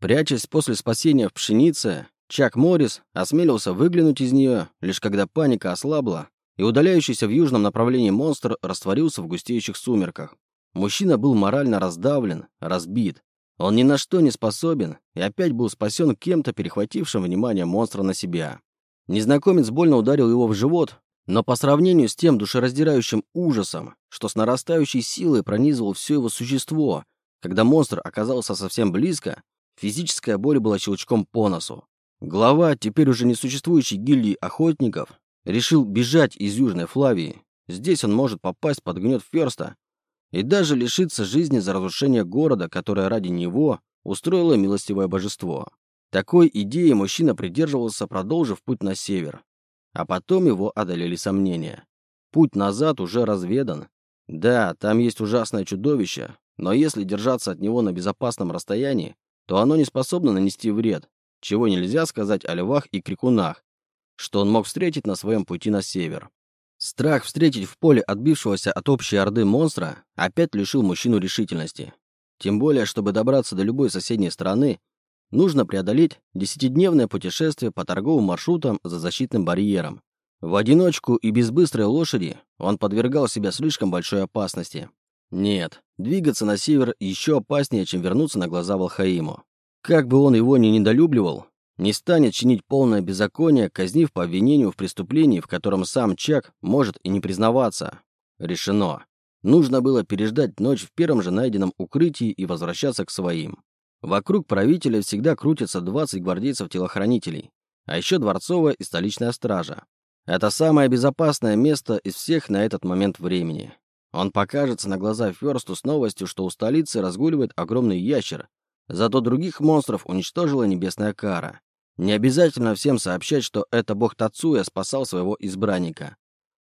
Прячась после спасения в пшенице, Чак Моррис осмелился выглянуть из нее, лишь когда паника ослабла, и удаляющийся в южном направлении монстр растворился в густеющих сумерках. Мужчина был морально раздавлен, разбит. Он ни на что не способен и опять был спасен кем-то, перехватившим внимание монстра на себя. Незнакомец больно ударил его в живот, но по сравнению с тем душераздирающим ужасом, что с нарастающей силой пронизывал все его существо, когда монстр оказался совсем близко, физическая боль была щелчком по носу. Глава теперь уже не существующей гильдии охотников решил бежать из Южной Флавии. Здесь он может попасть под гнет Ферста и даже лишиться жизни за разрушение города, которое ради него устроило милостивое божество. Такой идеей мужчина придерживался, продолжив путь на север. А потом его одолели сомнения. Путь назад уже разведан. Да, там есть ужасное чудовище, но если держаться от него на безопасном расстоянии, то оно не способно нанести вред, чего нельзя сказать о львах и крикунах, что он мог встретить на своем пути на север. Страх встретить в поле отбившегося от общей орды монстра опять лишил мужчину решительности. Тем более, чтобы добраться до любой соседней страны, нужно преодолеть десятидневное путешествие по торговым маршрутам за защитным барьером. В одиночку и без быстрой лошади он подвергал себя слишком большой опасности. Нет, двигаться на север еще опаснее, чем вернуться на глаза Волхаиму. Как бы он его ни недолюбливал, не станет чинить полное беззаконие, казнив по обвинению в преступлении, в котором сам Чак может и не признаваться. Решено. Нужно было переждать ночь в первом же найденном укрытии и возвращаться к своим. Вокруг правителя всегда крутятся 20 гвардейцев-телохранителей, а еще дворцовая и столичная стража. Это самое безопасное место из всех на этот момент времени. Он покажется на глаза Ферсту с новостью, что у столицы разгуливает огромный ящер, зато других монстров уничтожила небесная кара. Не обязательно всем сообщать, что это бог Тацуя спасал своего избранника.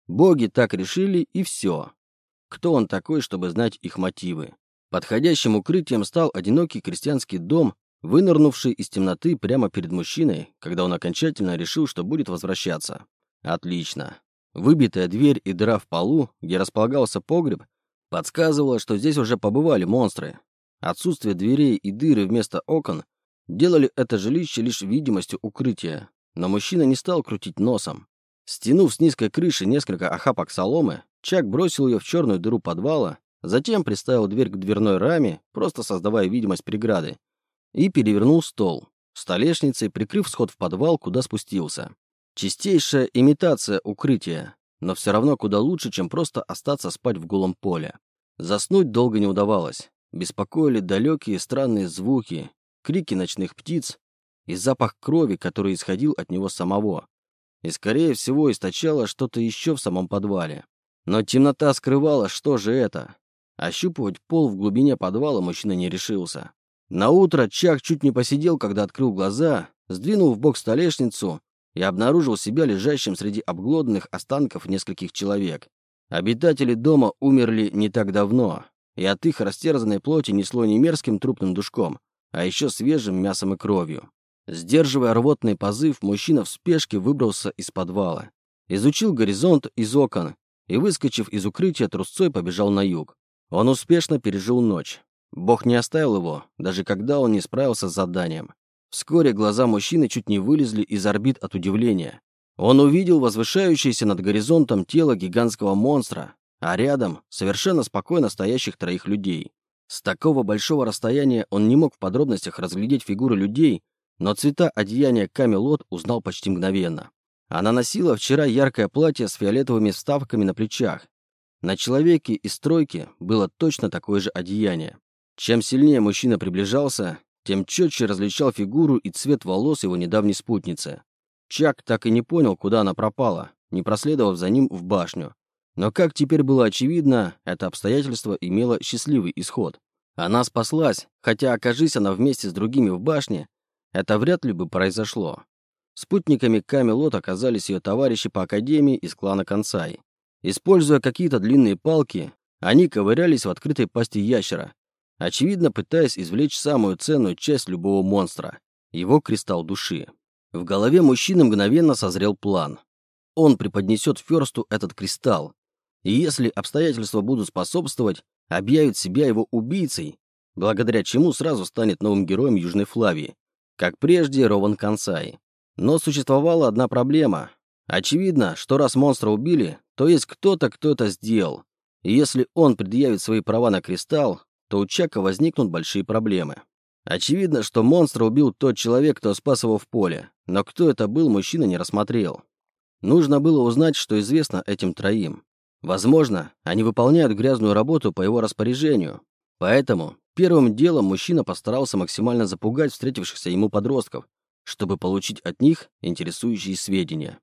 Боги так решили, и все. Кто он такой, чтобы знать их мотивы? Подходящим укрытием стал одинокий крестьянский дом, вынырнувший из темноты прямо перед мужчиной, когда он окончательно решил, что будет возвращаться. Отлично. Выбитая дверь и дыра в полу, где располагался погреб, подсказывала, что здесь уже побывали монстры. Отсутствие дверей и дыры вместо окон делали это жилище лишь видимостью укрытия, но мужчина не стал крутить носом. Стянув с низкой крыши несколько охапок соломы, Чак бросил ее в черную дыру подвала, затем приставил дверь к дверной раме, просто создавая видимость преграды, и перевернул стол, столешницей прикрыв сход в подвал, куда спустился. Чистейшая имитация укрытия, но все равно куда лучше, чем просто остаться спать в голом поле. Заснуть долго не удавалось. Беспокоили далекие странные звуки, крики ночных птиц и запах крови, который исходил от него самого. И, скорее всего, источало что-то еще в самом подвале. Но темнота скрывала, что же это. Ощупывать пол в глубине подвала мужчина не решился. На утро Чак чуть не посидел, когда открыл глаза, сдвинул в бок столешницу и обнаружил себя лежащим среди обглоданных останков нескольких человек. Обитатели дома умерли не так давно, и от их растерзанной плоти несло не мерзким трупным душком, а еще свежим мясом и кровью. Сдерживая рвотный позыв, мужчина в спешке выбрался из подвала. Изучил горизонт из окон и, выскочив из укрытия, трусцой побежал на юг. Он успешно пережил ночь. Бог не оставил его, даже когда он не справился с заданием. Вскоре глаза мужчины чуть не вылезли из орбит от удивления. Он увидел возвышающееся над горизонтом тело гигантского монстра, а рядом совершенно спокойно стоящих троих людей. С такого большого расстояния он не мог в подробностях разглядеть фигуры людей, но цвета одеяния Камелот узнал почти мгновенно. Она носила вчера яркое платье с фиолетовыми вставками на плечах. На человеке из стройки было точно такое же одеяние. Чем сильнее мужчина приближался, тем четче различал фигуру и цвет волос его недавней спутницы. Чак так и не понял, куда она пропала, не проследовав за ним в башню. Но, как теперь было очевидно, это обстоятельство имело счастливый исход. Она спаслась, хотя, окажись она вместе с другими в башне, это вряд ли бы произошло. Спутниками Камелот оказались ее товарищи по академии из клана Консай. Используя какие-то длинные палки, они ковырялись в открытой пасти ящера, очевидно пытаясь извлечь самую ценную часть любого монстра – его кристалл души. В голове мужчины мгновенно созрел план. Он преподнесет Ферсту этот кристалл, и если обстоятельства будут способствовать, объявит себя его убийцей, благодаря чему сразу станет новым героем Южной Флавии, как прежде Рован Кансай. Но существовала одна проблема. Очевидно, что раз монстра убили, то есть кто-то, кто это сделал. И если он предъявит свои права на кристалл, то у Чака возникнут большие проблемы. Очевидно, что монстра убил тот человек, кто спас его в поле, но кто это был, мужчина не рассмотрел. Нужно было узнать, что известно этим троим. Возможно, они выполняют грязную работу по его распоряжению. Поэтому первым делом мужчина постарался максимально запугать встретившихся ему подростков, чтобы получить от них интересующие сведения.